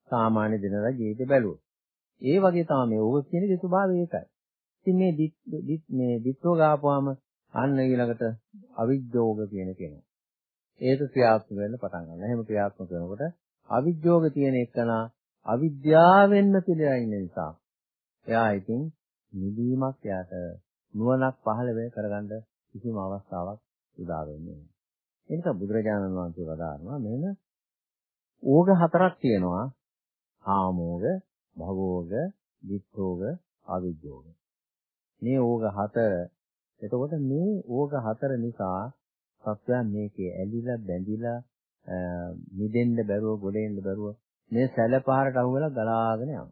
සාමාන්‍ය දිනදා ජීවිතේ බැලුවොත්. ඒ වගේ තමයි ඕක කියන දේ ස්වභාවය ඒකයි. ඉතින් මේ මේ දිත්ව ගාපුවාම අන්න ඊළඟට අවිජ්ජෝග කියන කෙනා. ඒක ක්‍රියාත්මක වෙන්න පටන් ගන්නවා. එහෙම ක්‍රියාත්මක වෙනකොට අවිජ්ජෝග තියෙන එකනා අවිද්‍යාවෙන්ම පිළිලා ඉන්න නිසා එයා ඉතින් නිදීමක් යාට නුවණක් පහළ වෙ කරගන්න කිසිම අවස්ථාවක් උදා වෙන්නේ නැහැ. ඒ නිසා බුදුරජාණන් වහන්සේ වදාारනවා මෙන්න ඕග හතරක් තියෙනවා. ආමෝග, භවෝග, විත්තෝග, අවිජ්ජෝග. මේ ඕග හතර එතකොට මේ ඕග හතර නිසා සත්‍යයන් මේකේ ඇලිලා බැඳිලා මිදෙන්න බැරුව ගොඩෙන්න බැරුව මේ සැල පහරට අහුවෙලා ගලාගෙන යනවා.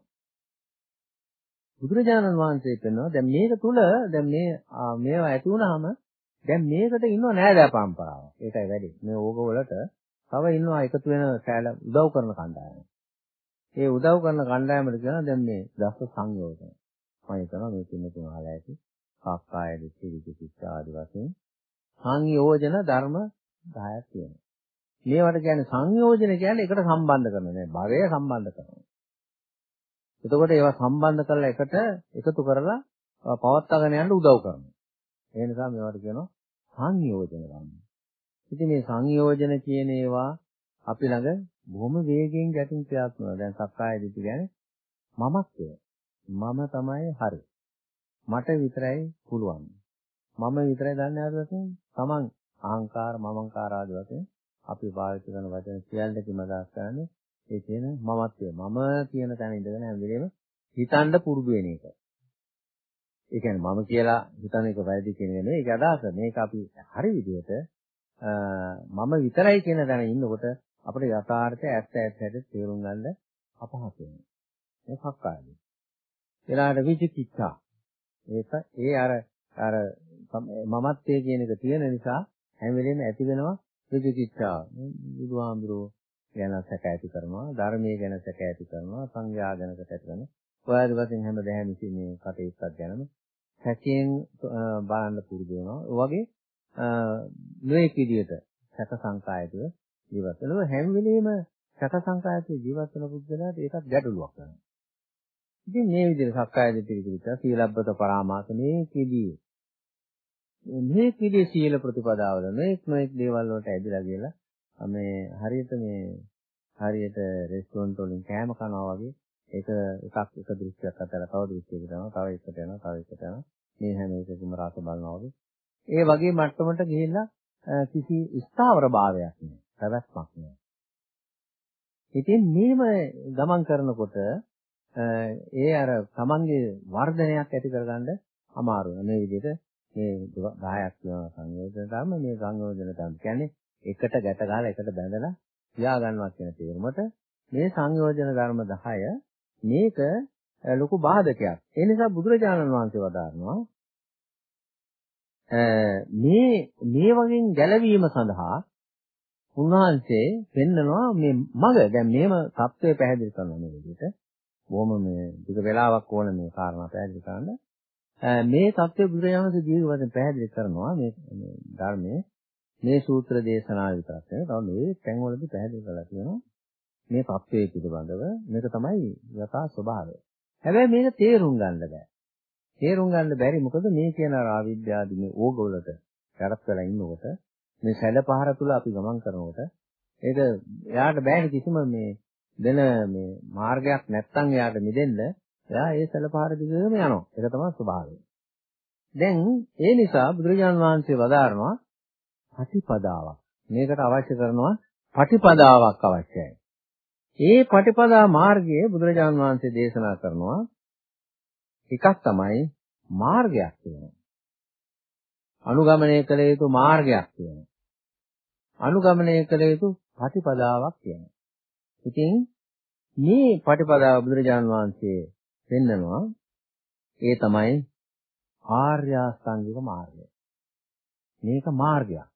බුදුරජාණන් වහන්සේ කියනවා දැන් මේක තුල දැන් මේ මේවා ඇති වුනහම දැන් මේකට ඉන්නව නෑදෑ පරම්පරාව. ඒකයි වැඩි. මේ ඕග වලට තව ඉන්නවා එකතු වෙන සැල උදව් කරන කණ්ඩායම. ඒ උදව් කරන කණ්ඩායමට කියනවා දැන් මේ දස සංයෝජන. මම හිතනවා මේ පින්නතුන් අහලා ඇති. කාක්කාය දිට්ඨි විචිකිච්ඡා ආදී වශයෙන් සංයෝජන ධර්ම 10ක් තියෙනවා. මේවට කියන්නේ සංයෝජන කියන්නේ එකට සම්බන්ධ කරන නේ භවය සම්බන්ධ කරනවා. එතකොට ඒවා සම්බන්ධ කරලා එකට එකතු කරලා පවත්වාගෙන යන්න උදව් කරනවා. ඒ නිසා මේවට කියනවා සංයෝජන ධර්ම. ඉතින් මේ සංයෝජන කියන ඒවා අපි ළඟ බොහොම වේගයෙන් ගැටින් ක්‍රියාත්මක වෙනවා. දැන් සක්කාය දිට්ඨිය කියන්නේ මමත්වය. මම තමයි හරි. මට විතරයි පුළුවන්. මම විතරයි දන්නේ ආද වශයෙන් තමන් අහංකාර මමංකාර ආද වශයෙන් අපි පාවිච්චි කරන වචන සියල්ලකම අදහස් කරන්නේ ඒ කියන මමත්වය. මම කියන තැන ඉඳගෙන හැම වෙලේම හිතන්න පුරුදු වෙන එක. ඒ කියන්නේ මම කියලා හිතන එක වැරදි කියන එක නෙවෙයි. ඒක අදහස. මේක අපි හරි විදිහට මම විතරයි කියන තැන ඉන්නකොට අපිට යථාර්ථය ඇත්ත ඇත්ත හැට තේරුම් ගන්න අපහසු වෙනවා. මේ සක්කායයි. ඊළඟට විචිකිච්ඡා. ඒක ඒ අර අර මමත්වයේ කියන එක තියෙන නිසා හැම වෙලෙම ඇති වෙනවා විචිකිච්ඡා. බුදුහාමුදුරුවෝ ගැන සැක ඇති කරනවා, ධර්මයේ ගැන සැක ඇති කරනවා, සංඥා ගැන සැක ඇති කරනවා. ඔයාලි වශයෙන් හැම දෙහැම මේ කටයුත්තක් ගැනම සැකයෙන් බලන්න පුරුදු වෙනවා. ඒ වගේ නොඑක විදියට සැක සංකායතුව ජීවත් වෙනවා. හැම වෙලෙම සැක සංකායතුව ජීවත් වෙන පුද්ගලයාට ඒකත් ගැටලුවක් වෙනවා. ඉතින් මේ විදිහට සක්කාය දිට්ඨි විචිකිච්ඡා සීලබ්බත පරාමාස මේ කිදී මේ කිදී සීල ප්‍රතිපදාවල මේක මේක දේවල් වලට ඇදිලා ගිහලා මේ හරියට මේ හරියට රෙස්ටුරන්ට් වලින් කෑම කනවා වගේ ඒක එකක් එක දෘෂ්ටියක් අතර තව දෘෂ්ටියකට යනවා තව එකට යනවා තව එකට යනවා. මේ හැම එකකම රස බලනවා වගේ. ඒ වගේ මට්ටමට ගිහිල්ලා කිසි ස්ථාවර භාවයක් නෑ පැවැත්මක් නෑ. ඉතින් මේව ගමන් කරනකොට ඒ අර තමන්ගේ වර්ධනයක් ඇති කරගන්න අමාරු වෙන මේ විදිහට මේ 10ක් වෙන සංයෝජන ධර්ම මේ සංයෝජන ධර්ම කියන්නේ එකට ගැට ගහලා එකට බැඳලා තියා ගන්නවා කියන තේරුමට මේ සංයෝජන ධර්ම 10 මේක ලොකු බාධකයක්. ඒ නිසා බුදුරජාණන් වහන්සේ වදාරනවා මේ මේ වගේ ගැළවීම සඳහා උන්වහන්සේ පෙන්නනවා මේ මග දැන් මේම தත්ත්වය පැහැදිලි කරන මේ විදිහට බොහොම මේ දුක වෙලාවක් ඕන මේ කාරණා පැහැදිලි කරන්න. මේ தත්ත්වය බුදුරජාණන් ජීවිතයෙන් පැහැදිලි කරනවා මේ ධර්මයේ මේ සූත්‍ර දේශනාව විතරක් නෙවෙයි තව මේ තැන්වලදී පැහැදිලි කරලා තියෙනවා මේ தත්ත්වයේ පිළිබඳව මේක තමයි යථා ස්වභාවය. හැබැයි මේක තේරුම් ගන්න බෑ. තේරුම් ගන්න බැරි මොකද මේ කියන ආවිද්‍යාදී මේ ඕගවලට කරත් වෙලා ඉන්නකොට මේ සැල පහර තුල අපි ගමන් කරනකොට ඒක එයාට බෑනේ කිසිම මේ දෙන මේ මාර්ගයක් නැත්තම් එයාට මිදෙන්න එයා ඒ සැලපහර දිගම යනවා. ඒක තමයි ස්වභාවය. දැන් ඒ නිසා බුදුරජාන් වහන්සේ වදාරනවා පටිපදාවක්. මේකට අවශ්‍ය කරනවා පටිපදාවක් අවශ්‍යයි. ඒ පටිපදා මාර්ගයේ බුදුරජාන් වහන්සේ දේශනා කරනවා එකක් තමයි මාර්ගයක් වෙනවා. අනුගමනය කළ යුතු මාර්ගයක් තියෙනවා. අනුගමනය කළ යුතු ප්‍රතිපදාවක් තියෙනවා. ඉතින් මේ ප්‍රතිපදාව බුදුරජාන් වහන්සේ පෙන්නනවා ඒ තමයි ආර්ය අෂ්ටාංගික මාර්ගය. මේක මාර්ගයක්.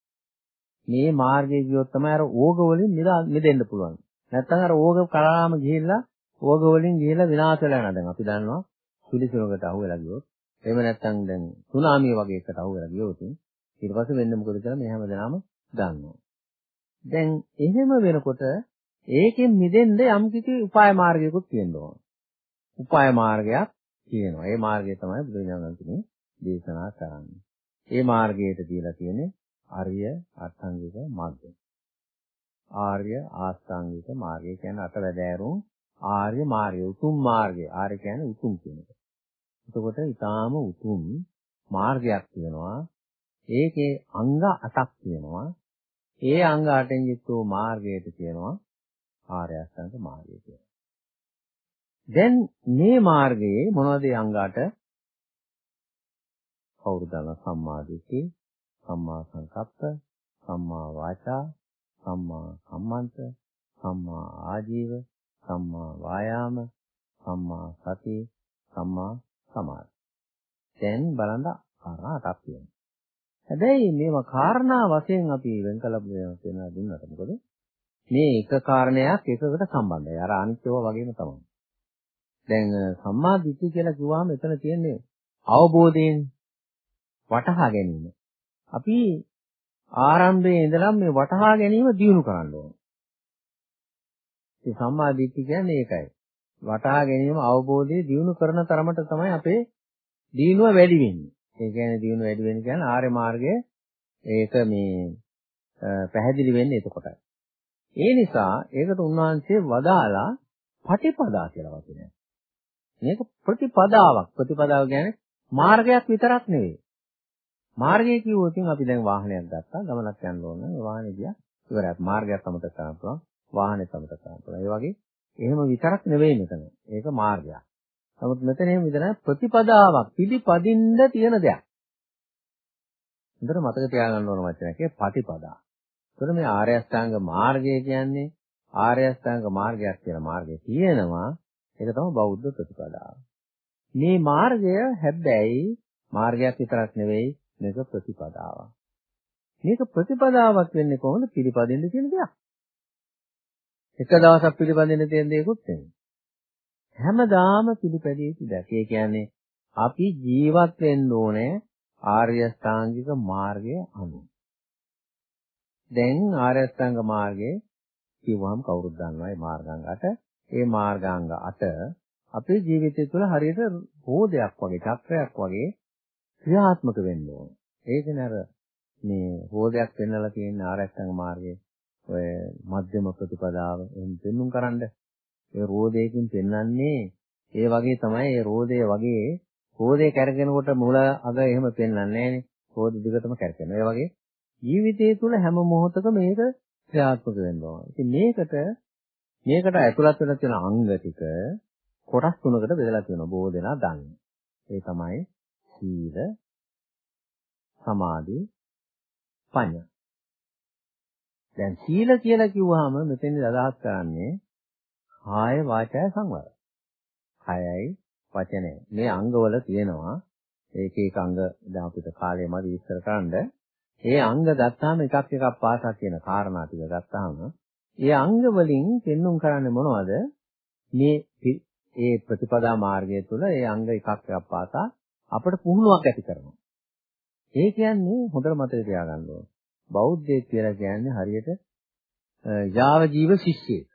මේ මාර්ගයේ ගියොත් තමයි අර ඕග වලින් මිදෙන්න පුළුවන්. නැත්තම් අර ඕග කරාම ගිහිල්ලා ඕග වලින් ගිහිල්ලා විනාශ වෙලා යනවා. දැන් අපි දන්නවා සුලිසුලකට අහු වෙලා ගියොත් එහෙම නැත්නම් දැන් සුනාමිය වගේ එකට අහු වෙලා ගියොත් ඊට පස්සේ වෙන්නේ මොකද කියලා මේ හැමදේම දන්නවා. දැන් එහෙම වෙනකොට ඒකෙන් මිදෙන්න යම් කිසි උපාය මාර්ගයකුත් තියෙන්න ඕන. උපාය මාර්ගයක් තියෙනවා. ඒ මාර්ගය තමයි බුදුරජාණන් වහන්සේ දේශනා කරන්නේ. ඒ මාර්ගයට දීලා තියෙන්නේ ආර්ය අෂ්ටාංගික මාර්ගය. ආර්ය ආස්ථාංගික මාර්ගය කියන්නේ අටවැදෑරුම් ආර්ය මාර්ගය උතුම් මාර්ගය. ආර්ය කියන්නේ උතුම් කියන එක. එතකොට ඊටාම උතුම් මාර්ගයක් තියෙනවා. ඒකේ අංග 8ක් තියෙනවා. ඒ අංග 8ෙන් යුක්ත වූ මාර්ගයට කියනවා ආර්ය අෂ්ටාංග මාර්ගය කියලා. දැන් මේ මාර්ගයේ මොනවද ඒ අංග 8? කවුරුද සම්මා දිට්ඨි, සම්මා සංකප්ප, සම්මා වාචා, සම්මා කම්මන්ත, සම්මා ආජීව, සම්මා වායාම, සම්මා සති, සම්මා සමාධි. දැන් බලන්න කාරණා අටක් තියෙනවා. හැබැයි මේවා කාරණා වශයෙන් අපි වෙන් කළ වෙනවා දුන්නට මොකද මේ එක කාරණයක් එකකට සම්බන්ධයි. අර අනිත්‍යව වගේම තමයි. දැන් සම්මා දිට්ඨිය කියලා කිව්වහම එතන තියෙන්නේ අවබෝධයෙන් වටහා ගැනීම. අපි ආරම්භයේ ඉඳලා මේ වටහා ගැනීම දියුණු කරන්න ඕන. ඒ සම්මා දිට්ඨිය කියන්නේ ඒකයි. වටහා ගැනීම අවබෝධය දියුණු කරන තරමට තමයි අපේ දියුණුව වැඩි වෙන්නේ. ඒ කියන්නේ දියුණුව වැඩි වෙන කියන්නේ ආර්ය මාර්ගය ඒක මේ පැහැදිලි වෙන්නේ එතකොටයි. ඒ නිසා ඒකට උන්වහන්සේ වදාලා පටිපදා කියලා වචනයක්. මේක ප්‍රතිපදාවක්. ප්‍රතිපදාව කියන්නේ මාර්ගයක් විතරක් නෙවෙයි. මාර්ගය කිව්වොත් අපි දැන් වාහනයක් ගත්තා ගමනක් යන්න ඕන. ඒ වාහනේ ගියා. ඉවරයි. මාර්ගයක් අමතක කරන්න පුළුවන්. වාහනේ අමතක කරන්න පුළුවන්. ඒ වගේ එහෙම විතරක් නෙවෙයි මෙතන. ඒක මාර්ගයක්. නමුත් මෙතන එහෙම විතර ප්‍රතිපදාවක් පිළිපදින්න තියෙන දෙයක්. හොඳට මතක තියාගන්න ඕන වචනයක් ඒ ප්‍රතිපදා. ඒතර මේ ආර්ය අෂ්ටාංග මාර්ගය කියන්නේ ආර්ය අෂ්ටාංග මාර්ගයක් කියන මාර්ගය තියෙනවා. ඒක තමයි බෞද්ධ ප්‍රතිපදාව. මේ මාර්ගය හැබැයි මාර්ගයක් විතරක් නෙවෙයි මේක ප්‍රතිපදාවක්. මේක ප්‍රතිපදාවක් වෙන්නේ කොහොමද? පිළිපදින්න තියෙන දෙයක්. එක දවසක් පිළිපදින්න තියෙන දේකුත් නෙමෙයි. හැමදාම පිළිපැදිය යුතු දෙයක්. ඒ කියන්නේ අපි ජීවත් වෙන්න ඕනේ ආර්ය අෂ්ටාංගික මාර්ගයේ අනුව. දැන් ආර්ය අෂ්ටාංග මාර්ගයේ කිව්වහම කවුරුද දන්නවා මේ මාර්ගාංග 8. ඒ මාර්ගාංග 8 අපේ ජීවිතය තුළ හරියට රෝදයක් වගේ, චක්‍රයක් වගේ ක්‍රියාත්මක වෙන්න ඕන. ඒකනේ අර මේ රෝදයක් පෙන්වලා තියෙන ආර්ය අෂ්ටාංග මාර්ගයේ ඔය මධ්‍යම ප්‍රතිපදාව එහෙම පෙන්눔 කරන්න ඒ රෝදයකින් පෙන්වන්නේ ඒ වගේ තමයි. ඒ රෝදය වගේ රෝදේ කැරගෙනකොට මුල අග එහෙම පෙන්වන්නේ නැහැනේ රෝද දිගටම කැරගෙනවා ඒ වගේ ජීවිතය තුළ හැම මොහොතකම මේක ක්‍රියාත්මක වෙන්න ඕන. ඉතින් මේකට මේකට ඇතුළත් වෙලා තියෙන අංග ටික කොටස් තුනකට බෙදලා තියෙනවා බොහෝ දෙනා දන්නේ. ඒ තමයි සීල, සමාධි, ප්‍රඥා. දැන් සීල කියලා කිව්වහම මෙතෙන්දි අදහස් කරන්නේ කාය වාචය සංවර. කයයි වචනය. මේ අංගවල තියෙනවා ඒක එක අංග දැන් අපිට කාලය මදි විස්තර කරන්න. ඒ අංග ගත්තාම එකක් එකක් පාසා කියන කාරණා ටික ගත්තාම ඒ අංග වලින් පෙන්눔 කරන්නේ මොනවද? මේ ඒ ප්‍රතිපදා මාර්ගය තුළ ඒ අංග එකක් එකක් පාසා අපට පුහුණුවක් ඇති කරනවා. ඒ කියන්නේ හොඳට මතක තියාගන්න ඕනේ. බෞද්ධයෙක් කියලා කියන්නේ හරියට යාව ජීව ශිෂ්‍යයෙක්.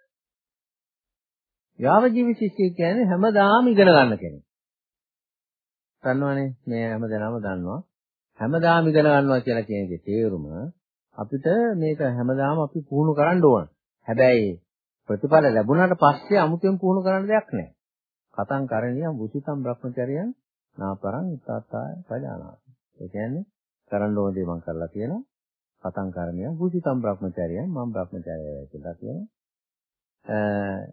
යාව ජීව ශිෂ්‍යයෙක් කියන්නේ හැමදාම ඉගෙන ගන්න කෙනෙක්. දන්නවනේ මේ හැමදේනම දන්නවා. හැමදාම ඉගෙන ගන්නවා කියලා කියන එකේ තේරුම අපිට මේක හැමදාම අපි පුහුණු කරන්න ඕන. හැබැයි ප්‍රතිඵල ලැබුණාට පස්සේ 아무තෙන් පුහුණු කරන්න දෙයක් නැහැ. කතං කරණියම් වුසිතම් බ්‍රහ්මචර්යයන් නාපරං ඉත්තාත්තාය පජානාති. ඒ කියන්නේ කරන්න ඕන දේ මම කරලා තියෙනවා. කතං කරණියම් වුසිතම් බ්‍රහ්මචර්යයන් මම බ්‍රහ්මචර්යය කියලා කියනවා.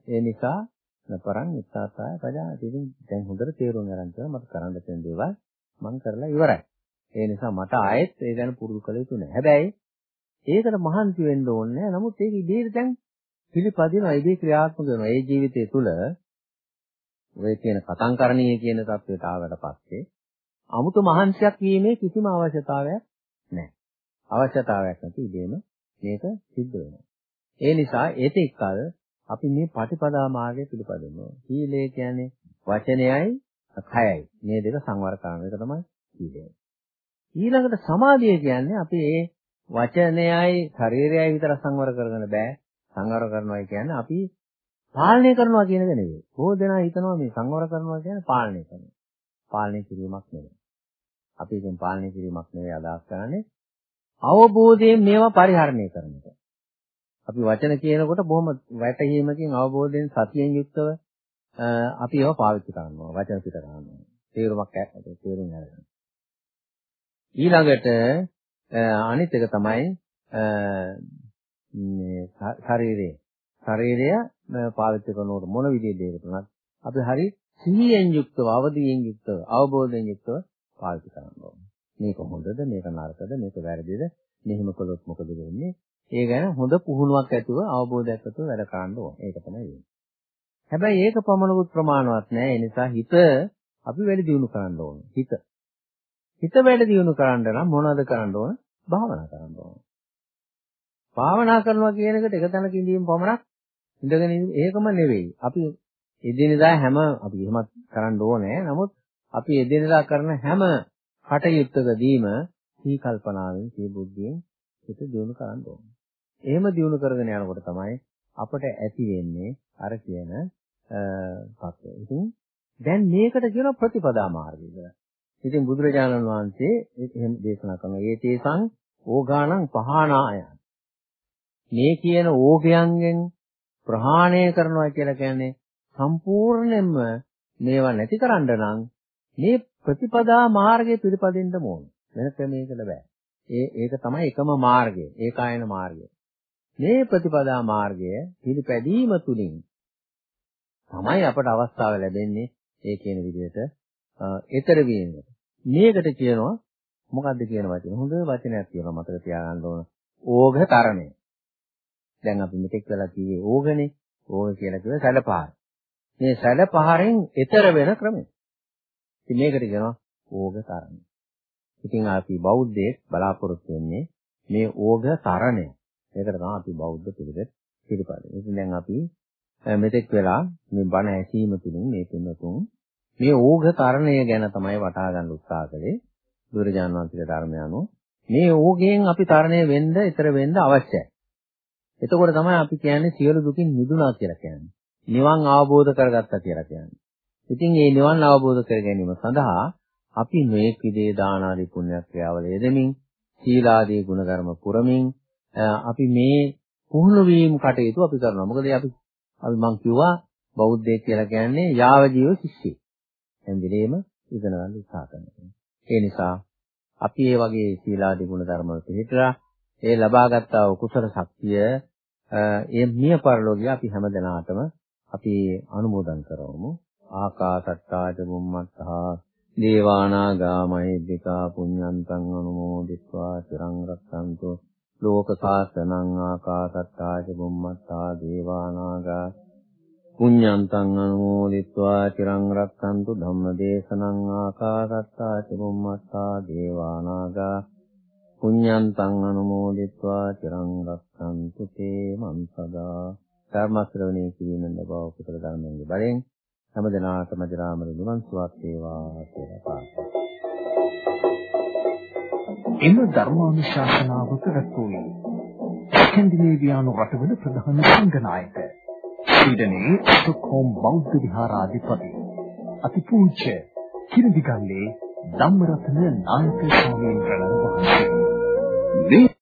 ඒ නිසා නපරං ඉත්තාත්තාය පජානාති. ඉතින් දැන් හොඳට තේරුම් ගන්න තියෙනවා මට කරන්න තියෙන දේවල් මම කරලා ඉවරයි. ඒ නිසා මට ආයෙත් ඒ ගැන පුරුදු කළ යුතු නැහැ. හැබැයි ඒකට මහන්සි වෙන්න ඕනේ නමුත් ඒක ඉදිරියට දැන් පිළිපදිනවා ඉදී ක්‍රියාත්මක වෙනවා. ඒ ජීවිතය තුළ ඔය කියන කතංකරණීය කියන தത്വයට ආවට පස්සේ 아무ත මහන්සියක් වීමේ කිසිම අවශ්‍යතාවයක් නැහැ. අවශ්‍යතාවයක් නැති ඉදීම මේක සිද්ධ වෙනවා. ඒ නිසා ඒතිකල් අපි මේ පටිපදා මාර්ගය පිළිපදිනවා. සීලය කියන්නේ වචනයයි කයයි මේ දෙක සංවර කරන එක තමයි සීලය. ඊළඟට සමාධිය කියන්නේ අපි ඒ වචනයයි ශරීරයයි විතර සංවර කරගෙන බෑ. සංවර කරනවා කියන්නේ අපි පාලනය කරනවා කියන එක නෙවෙයි. බොහෝ දෙනා හිතනවා මේ සංවර කරනවා කියන්නේ පාලනය කරනවා. පාලනය කිරීමක් නෙවෙයි. අපි ඉතින් පාලනය කිරීමක් නෙවෙයි අදහස් කරන්නේ. අවබෝධයෙන් මේවා පරිහරණය කරන එක. අපි වචන කියනකොට බොහොම වැටහීමකින් අවබෝධයෙන් සතියෙන් යුක්තව අපි ඒවා පාවිච්චි කරනවා. වචන පිට කරනවා. තේරුමක් තේරුම් ගන්න. ඊළඟට අනිත් එක තමයි මේ ශරීරය. ශරීරය පාවිච්චි කරනකොට මොන විදිහේ දේකට උනත් අපි හරි සිහියෙන් යුක්තව, අවදියෙන් යුක්තව, අවබෝධයෙන් යුක්තව පාවිච්චි කරන්න ඕනේ. මේක හොඳද, මේක නරකද, මේක වැරදිද, මෙහෙම කළොත් මොකද වෙන්නේ? ඒ ගැන හොඳ පුහුණුවක් ඇතුව, අවබෝධයක් ඇතුව වැඩ කරන්න ඕනේ. ඒක තමයි වෙන්නේ. හැබැයි ඒක පමණකුත් ප්‍රමාණවත් නෑ. ඒ නිසා හිත අපි වැඩි දියුණු කරන්න ඕනේ. හිත. හිත වැඩි දියුණු කරන්න නම් මොනවද කරන්න ඕන? භාවනා කරන්න ඕන. භාවනා කරනවා කියන එකට එක තැනක ඉඳීම පමණක් ඉඳගෙන ඒකම නෙවෙයි. අපි එදිනෙදා හැම අපි එහෙමත් කරන්න ඕනේ. නමුත් අපි එදිනෙදා කරන හැම කටයුත්තකදීම සී කල්පනාවෙන් සී බුද්ධියෙන් හිත දියුණු කරන්න ඕනේ. එහෙම දියුණු කරගෙන යනකොට තමයි අපට ඇති වෙන්නේ අර කියන තත්ත්වය. ඉතින් දැන් මේකට කියන ප්‍රතිපදා මාර්ගය කියලා. ඉතින් බුදුරජාණන් වහන්සේ එහෙම දේශනා කරනවා. ඒ තේසං ඕගාණං පහනාය. මේ කියන ඕගයන්ගෙන් ප්‍රහාණය කරනවා කියලා කියන්නේ සම්පූර්ණයෙන්ම මේවා නැති කරන්න නම් මේ ප්‍රතිපදා මාර්ගය පිළිපදින්න ඕන. වෙන ක්‍රමයකට බෑ. ඒ ඒක තමයි එකම මාර්ගය. ඒකායන මාර්ගය. මේ ප්‍රතිපදා මාර්ගය පිළිපැදීම තුලින් තමයි අපට අවස්ථාව ලැබෙන්නේ ඒ කියන විදිහට ඊතර වීමට. මේකට කියනවා මොකද්ද කියන වචනේ? හොඳ වචනයක් කියනවා මතක තියාගන්න ඕන. ඕඝතරණය. දැන් අපි මෙතෙක් වෙලා කිව්වේ ඕගනේ. ඕග කියලා කිව්වේ සැලපහර. මේ සැලපහරෙන් ඊතර වෙන ක්‍රමය. ඉතින් මේකට කියනවා ඕඝතරණය. ඉතින් අපි බෞද්ධයෙක් බලාපොරොත්තු වෙන්නේ මේ ඕඝතරණය. ඒකට තමයි අපි බෞද්ධ පිළිවෙත් පිළිපදින්නේ. ඉතින් දැන් අපි මෙතෙක් වෙලා මේ බණ ඇසීම තුළින් මේ තුනතුන් මේ ඕඝ තරණය ගැන තමයි වටහා ගන්න උත්සාහ කළේ බුදුරජාණන් වහන්සේගේ ධර්මය අනුව. මේ ඕඝයෙන් අපි තරණය වෙන්න, ඊතර වෙන්න අවශ්‍යයි. එතකොට තමයි අපි කියන්නේ සියලු දුකින් මිදුණා කියලා කියන්නේ. නිවන් අවබෝධ කරගත්තා කියලා කියන්නේ. ඉතින් මේ නිවන් අවබෝධ කර ගැනීම සඳහා අපි මේ විදේ දාන ආදී පුණ්‍ය ක්‍රියාවල යෙදමින් සීලාදී ගුණධර්ම පුරමින් අපි මේ පුහුණු වීම කටයුතු අපි කරනවා. මොකද අපි අපි මං කිව්වා බෞද්ධයෙක් කියලා කියන්නේ යාව ජීව ශිෂ්‍යයෙක්. හැම වෙලේම ඉගෙන ගන්න උත්සාහ කරනවා. ඒ නිසා අපි මේ වගේ සීලාදී ගුණ ධර්ම වලට හිතලා ඒ ලබාගත් කුසල ශක්තිය ඒ මිය පරලෝකිය අපි හැම දිනාටම අපි අනුමෝදන් කරවමු. ආකාසට්ටාච බුම්මත්තා දේවානාගා මහිද්దికා පුඤ්ඤන්තං අනුමෝදිත්වා චිරං රක්ඛන්තු ලෝක සාසනං ආකාසට්ටාච බුම්මත්තා දේවානාගා පුඤ්ඤන්තං අනුමෝදිत्वा චිරං රක්ඛන්තු ධම්මදේශනං ආකාශත්තා චුම්මත්තා දේවානාගා පුඤ්ඤන්තං අනුමෝදිत्वा චිරං රක්ඛන්තු තේ මං සදා ධර්ම ශ්‍රවණේ කිරීමෙන් ලබා උපතර ධර්මයේ බලෙන් හැමදෙනාටම ජරාමර නිවන් සුවක් වේවා කියලා පාර්ථනා එම ධර්මානුශාසනාව කරත් වූ ස්කන්දිනේවියානු රටවල ප්‍රධාන සංඝනායක ස්වීඩනයේ ස්ටොක්හෝම් බෞද්ධ විහාරාධිපති අතිපූජ්‍ය කිරිදිගල්ලේ ධම්මරත්න නායක ස්වාමීන් වහන්සේ.